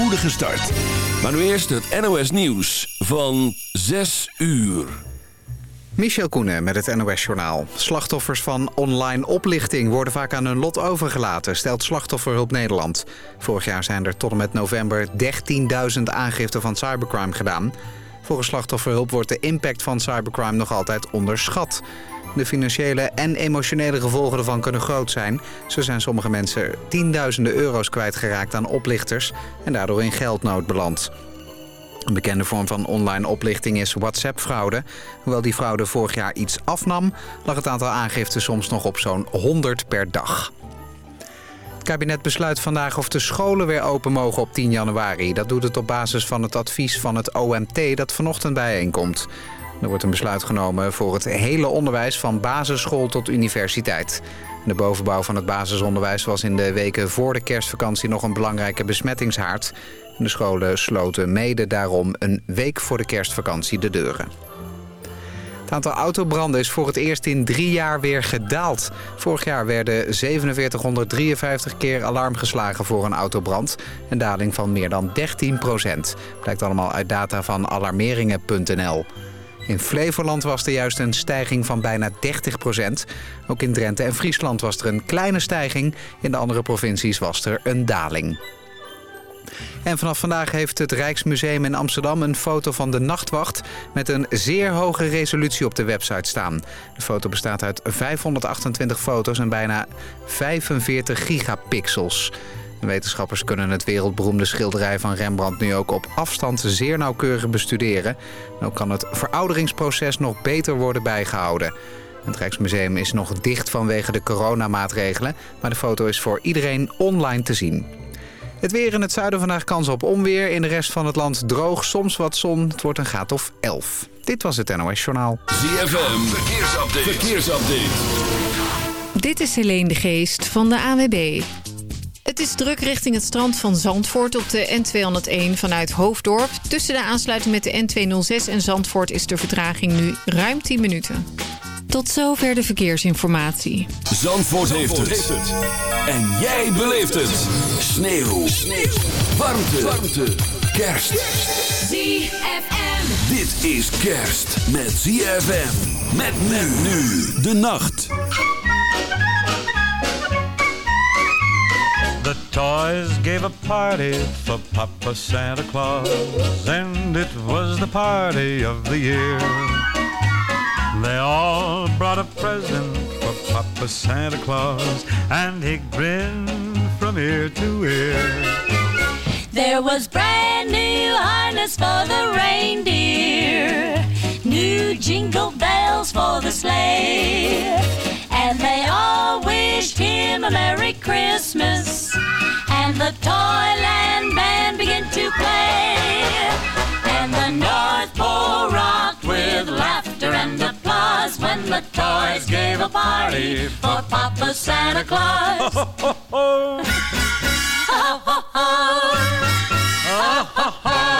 spoedige start. Maar nu eerst het NOS Nieuws van 6 uur. Michel Koenen met het NOS-journaal. Slachtoffers van online oplichting worden vaak aan hun lot overgelaten... stelt Slachtofferhulp Nederland. Vorig jaar zijn er tot en met november 13.000 aangiften van cybercrime gedaan. Volgens Slachtofferhulp wordt de impact van cybercrime nog altijd onderschat. De financiële en emotionele gevolgen ervan kunnen groot zijn. Zo zijn sommige mensen tienduizenden euro's kwijtgeraakt aan oplichters... en daardoor in geldnood beland. Een bekende vorm van online oplichting is WhatsApp-fraude. Hoewel die fraude vorig jaar iets afnam... lag het aantal aangiften soms nog op zo'n 100 per dag. Het kabinet besluit vandaag of de scholen weer open mogen op 10 januari. Dat doet het op basis van het advies van het OMT dat vanochtend bijeenkomt. Er wordt een besluit genomen voor het hele onderwijs van basisschool tot universiteit. De bovenbouw van het basisonderwijs was in de weken voor de kerstvakantie nog een belangrijke besmettingshaard. De scholen sloten mede daarom een week voor de kerstvakantie de deuren. Het aantal autobranden is voor het eerst in drie jaar weer gedaald. Vorig jaar werden 4753 keer alarm geslagen voor een autobrand. Een daling van meer dan 13 procent. Blijkt allemaal uit data van alarmeringen.nl. In Flevoland was er juist een stijging van bijna 30 procent. Ook in Drenthe en Friesland was er een kleine stijging. In de andere provincies was er een daling. En vanaf vandaag heeft het Rijksmuseum in Amsterdam een foto van de nachtwacht... met een zeer hoge resolutie op de website staan. De foto bestaat uit 528 foto's en bijna 45 gigapixels. Wetenschappers kunnen het wereldberoemde schilderij van Rembrandt nu ook op afstand zeer nauwkeurig bestuderen. ook kan het verouderingsproces nog beter worden bijgehouden. Het Rijksmuseum is nog dicht vanwege de coronamaatregelen, maar de foto is voor iedereen online te zien. Het weer in het zuiden vandaag kans op onweer. In de rest van het land droog, soms wat zon. Het wordt een graad of 11. Dit was het NOS Journaal. ZFM, verkeersupdate. verkeersupdate. Dit is Helene de Geest van de AWB. Het is druk richting het strand van Zandvoort op de N201 vanuit Hoofddorp. Tussen de aansluiting met de N206 en Zandvoort is de vertraging nu ruim 10 minuten. Tot zover de verkeersinformatie. Zandvoort, heeft, het. En jij beleeft het. Sneeuw. Sneeuw. Warmte. Warmte. Kerst. ZFM. Dit is kerst met ZFM. Met men nu de nacht. The toys gave a party for Papa Santa Claus, and it was the party of the year. They all brought a present for Papa Santa Claus, and he grinned from ear to ear. There was brand new harness for the reindeer, new jingle bells for the sleigh, and they all wished him a Merry Christmas. And the Toyland band began to play, and the North Pole rocked with laughter and applause when the toys gave a party for Papa Santa Claus. The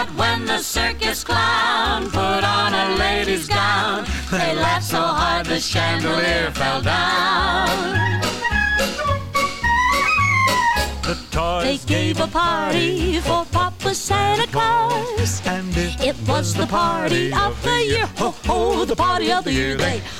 But when the circus clown put on a lady's gown, they laughed so hard the chandelier fell down. The They gave a party for Papa Santa Claus. and it, It was the party of the year. Ho, ho, the party of the year. They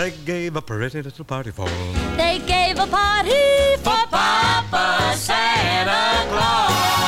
They gave a pretty little party for They gave a party for Papa Santa Claus.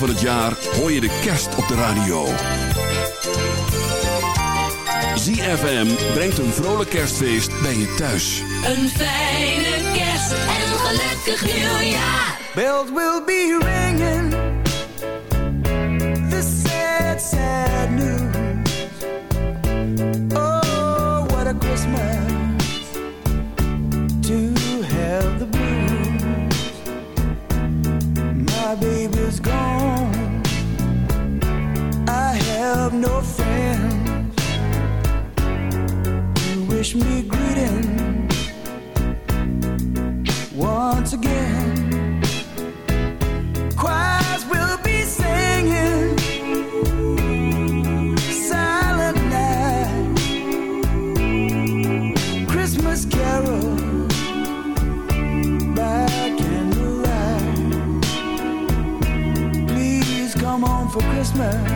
Weken van het jaar hoor je de kerst op de radio. ZFM brengt een vrolijk kerstfeest bij je thuis. Een fijne kerst en een gelukkig nieuwjaar. Bells will be ringing. No friends. To wish me greeting once again. Choirs will be singing Silent Night. Christmas carol by candlelight Please come home for Christmas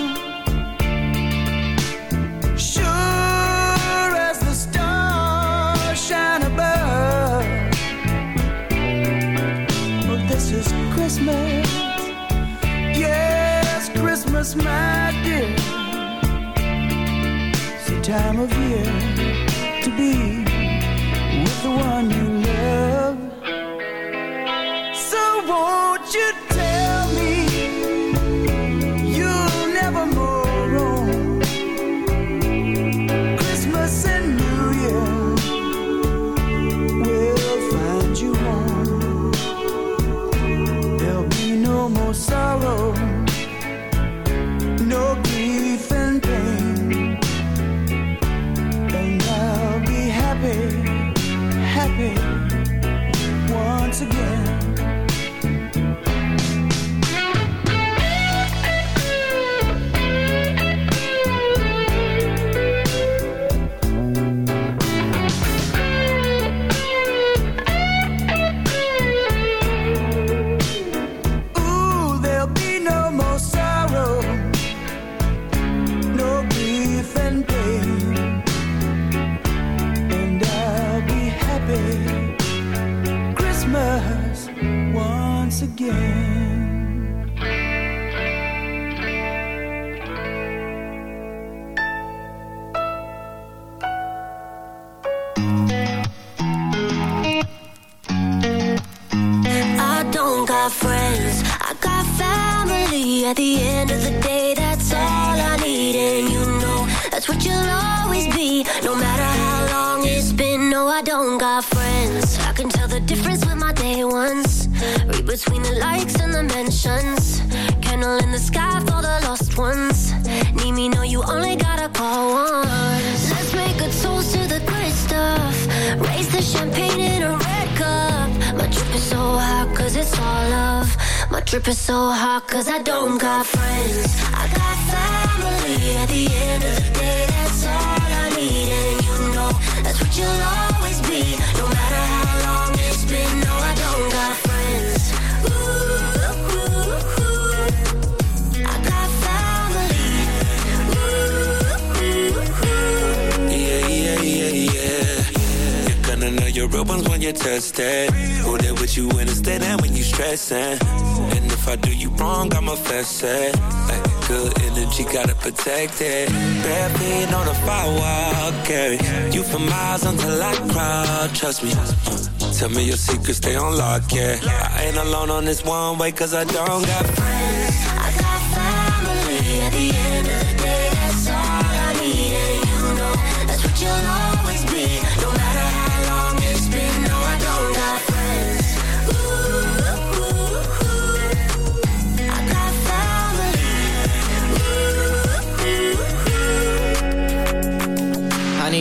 Christmas, my dear. It's the time of year to be with the one you love. Your real ones when you test it. Who there with you when it's dead and when you stressing. And if I do you wrong, I'ma fess it. Like good energy, gotta protect it. Bare feet on the firewall, carry you for miles until I cry. Trust me. Tell me your secrets, stay on lock, yeah. I ain't alone on this one way, cause I don't got friends.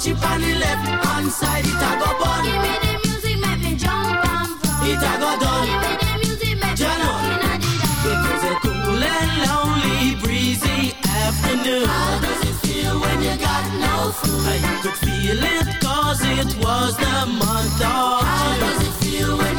Dutchie on the left hand side. It a go bun. Give me the music, make me jump and from. It a go done. Give me the music, make me jump and It was a cool and lonely, breezy afternoon. How does it feel when you got no food? I could feel it cause it was the month of How does it feel when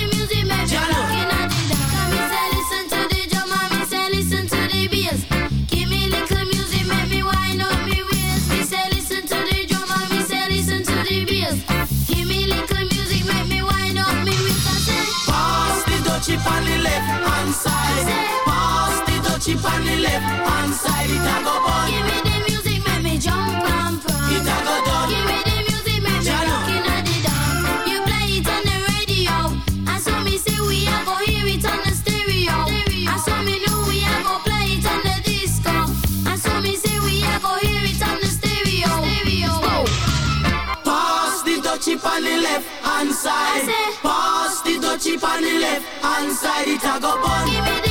left hand side. It a go bun. give me the music, make me jump and from. It a go done. Give me the music, make me looking at the down. You play it on the radio, and so me say we a go hear it on the stereo. And so me know we a go play it on the disco. And so me say we a go hear it on the stereo. Stereo. Pass the dutchie on the left hand side. I Pass the dutchie on the left hand side. It a go bun.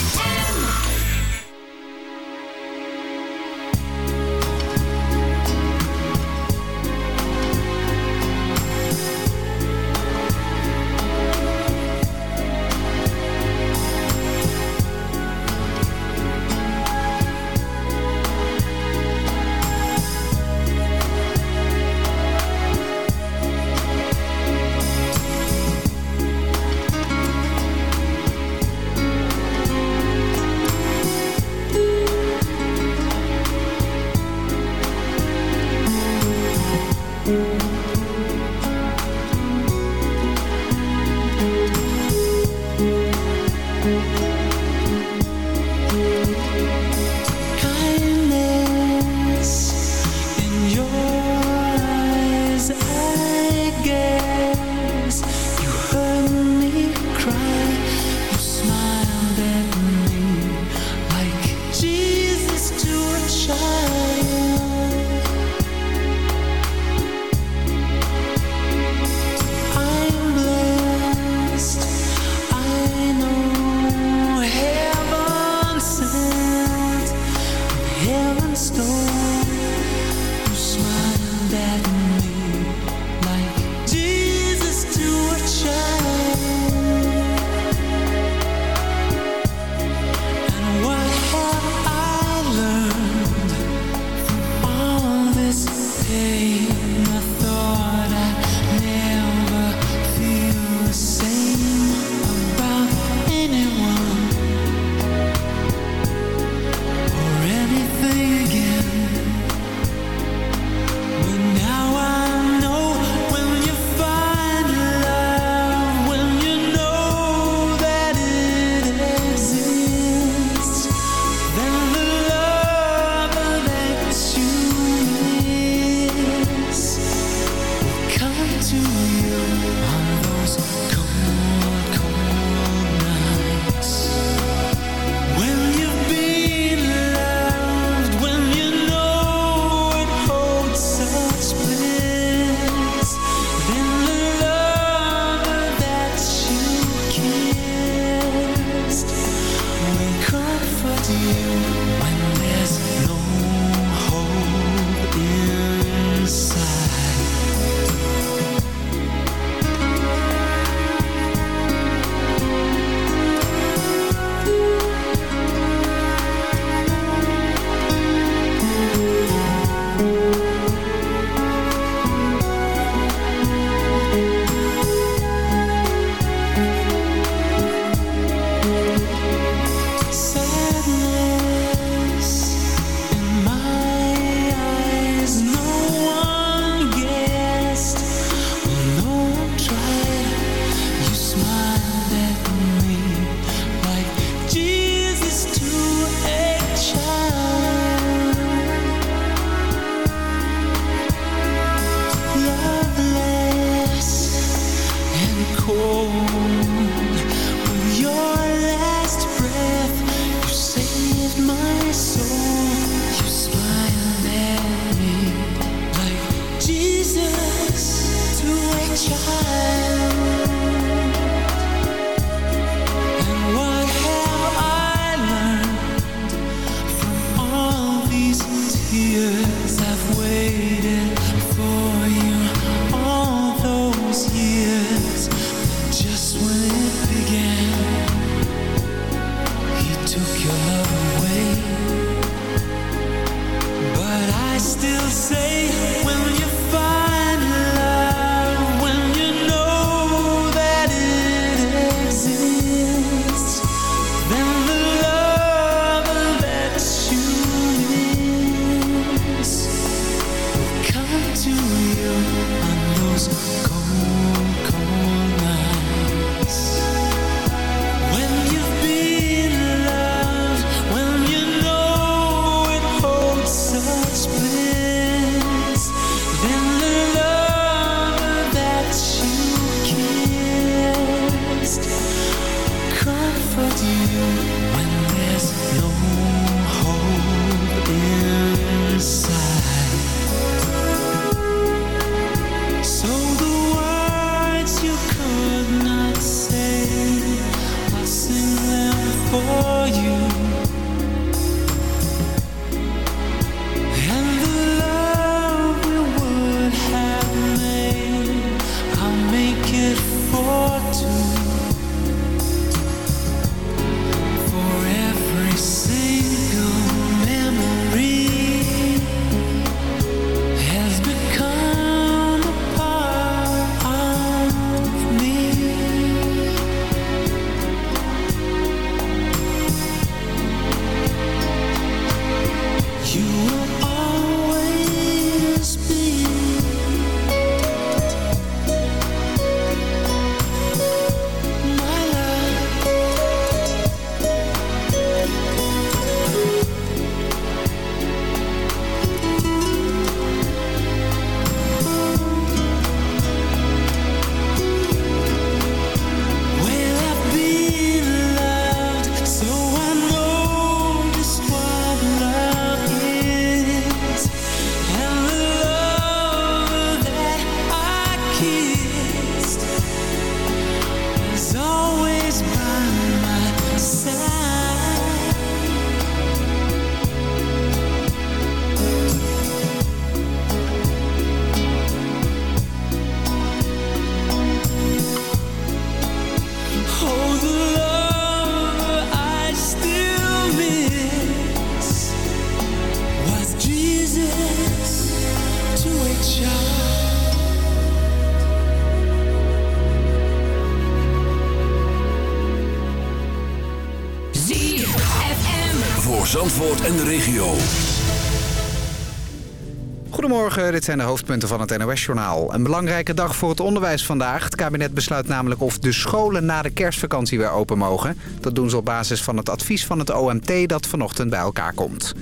Dit zijn de hoofdpunten van het NOS-journaal. Een belangrijke dag voor het onderwijs vandaag. Het kabinet besluit namelijk of de scholen na de kerstvakantie weer open mogen. Dat doen ze op basis van het advies van het OMT dat vanochtend bij elkaar komt.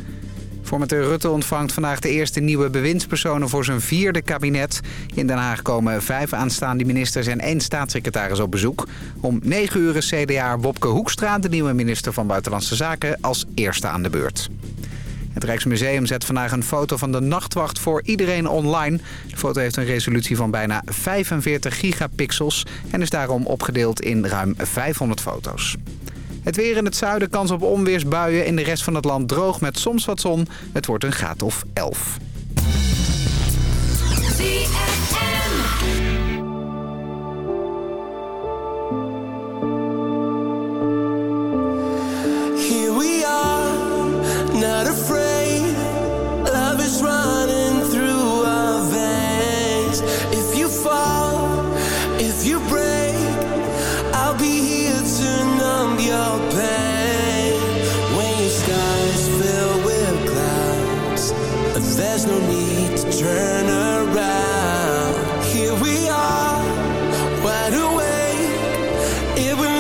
Voorzitter Rutte ontvangt vandaag de eerste nieuwe bewindspersonen voor zijn vierde kabinet. In Den Haag komen vijf aanstaande ministers en één staatssecretaris op bezoek. Om negen uur is CDA Wopke Hoekstra, de nieuwe minister van Buitenlandse Zaken, als eerste aan de beurt. Het Rijksmuseum zet vandaag een foto van de nachtwacht voor iedereen online. De foto heeft een resolutie van bijna 45 gigapixels en is daarom opgedeeld in ruim 500 foto's. Het weer in het zuiden, kans op onweersbuien. In de rest van het land droog met soms wat zon. Het wordt een graad of 11. Turn around here we are, wide awake. It will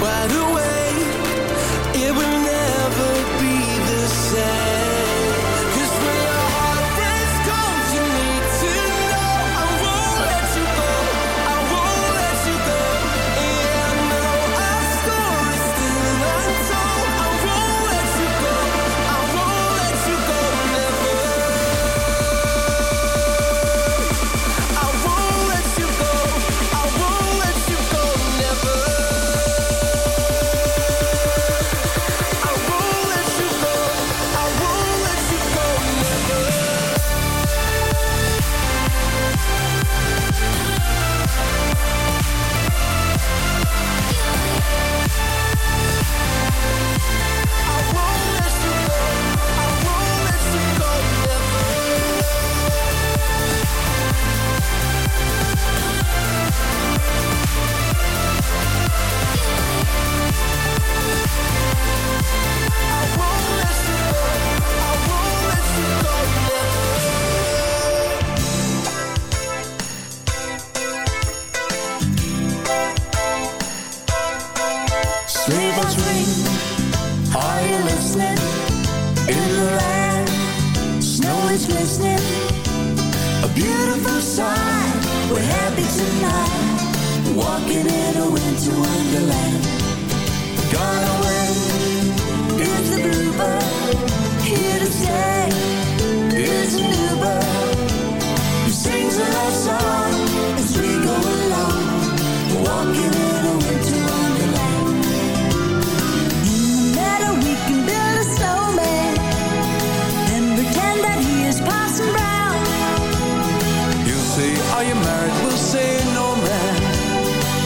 wide Are married? We'll say, No, man.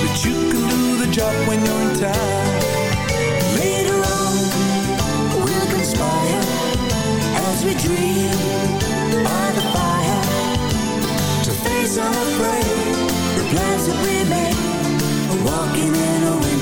But you can do the job when you're in town. Later on, we'll conspire as we dream by the fire to face unafraid the plans that we made. Walking in a winter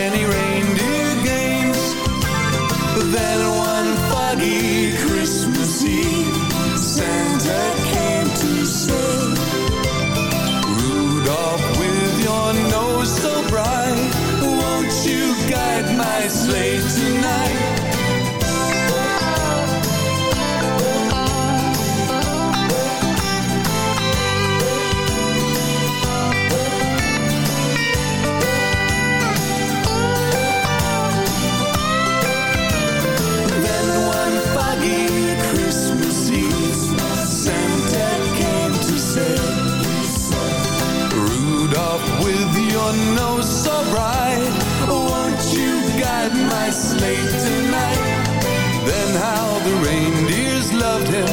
the reindeers loved him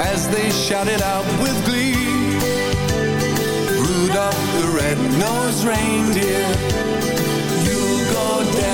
as they shouted out with glee. Rudolph the red-nosed reindeer, you'll go down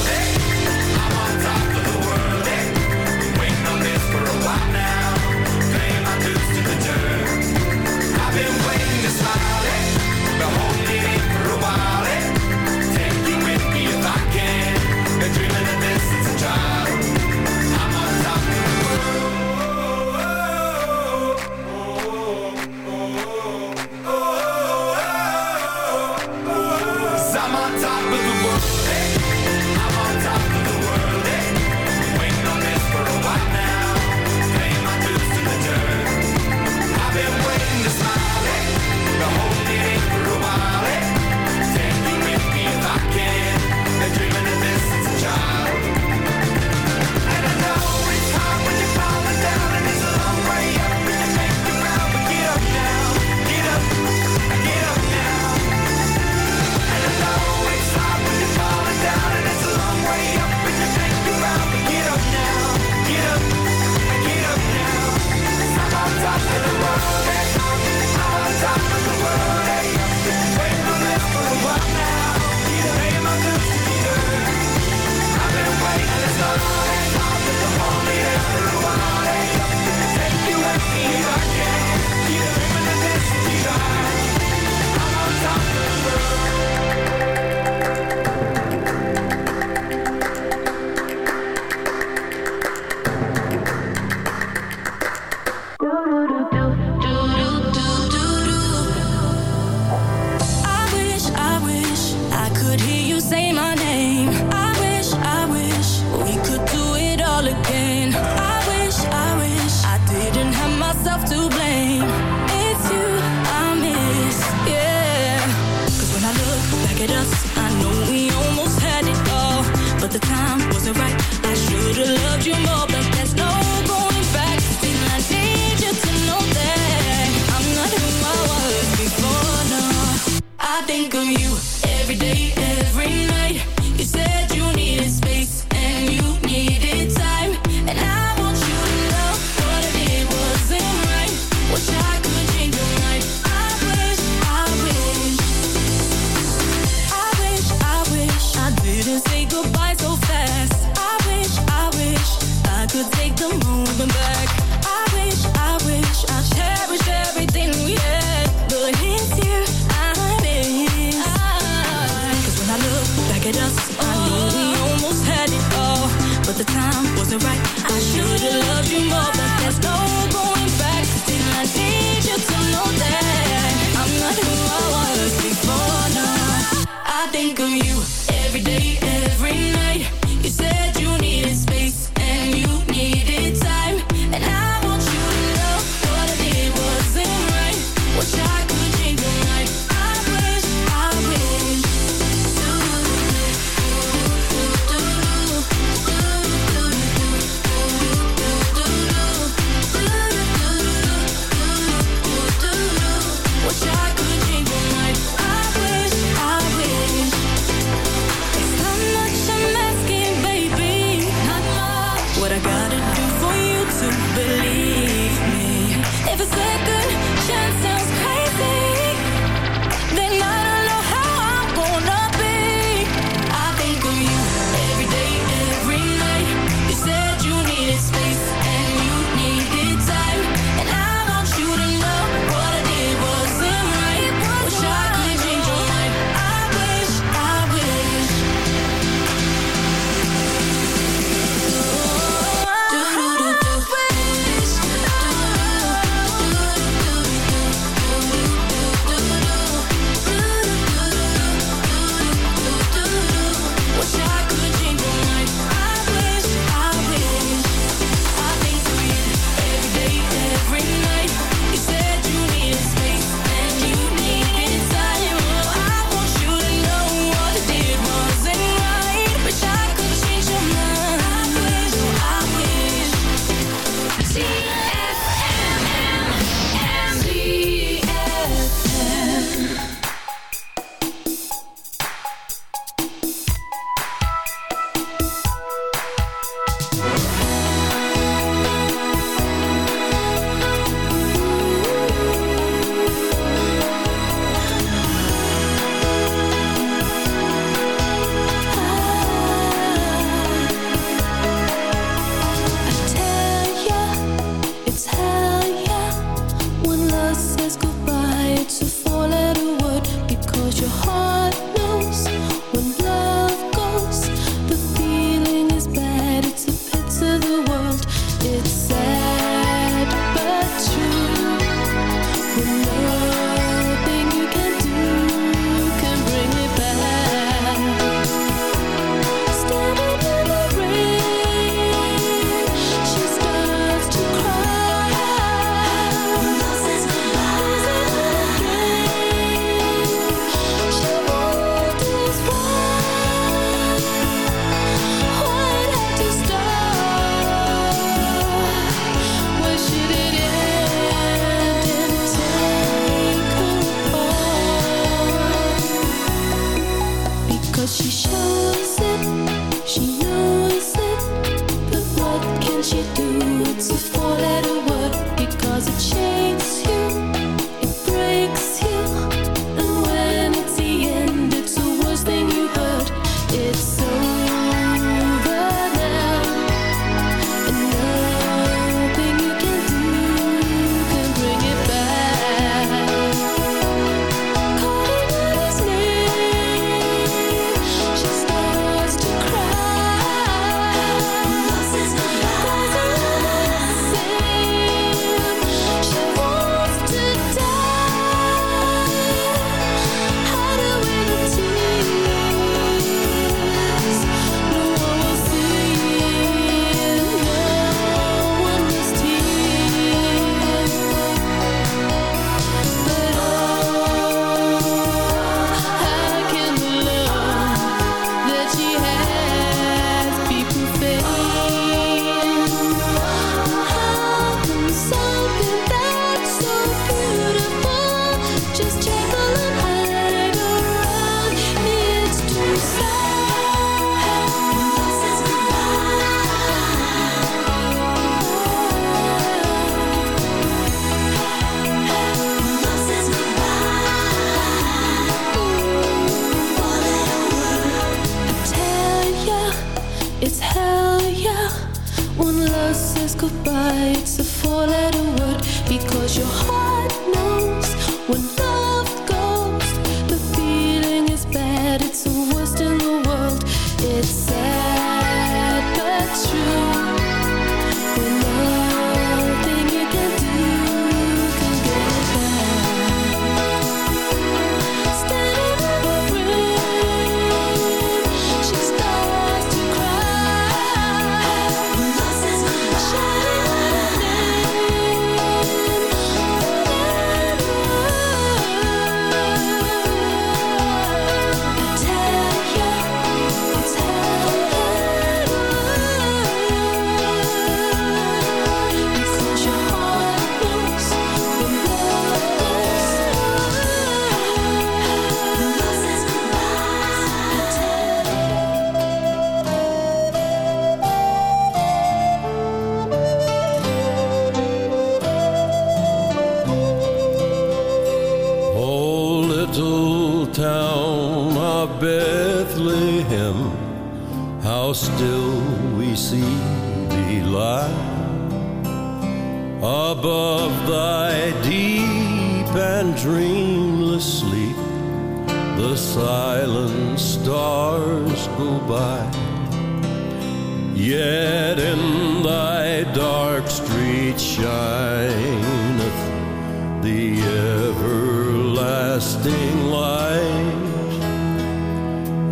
lasting.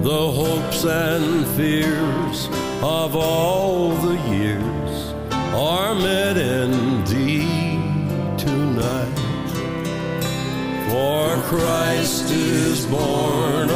The hopes and fears of all the years are met in thee tonight. For Christ is born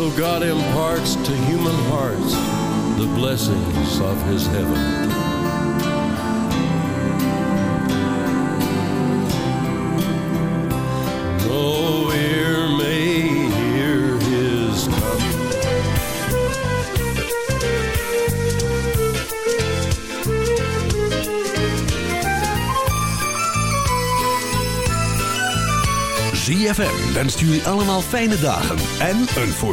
So God imparts to human hearts the blessings of his heaven. wenst jullie allemaal fijne dagen en een voorzitter.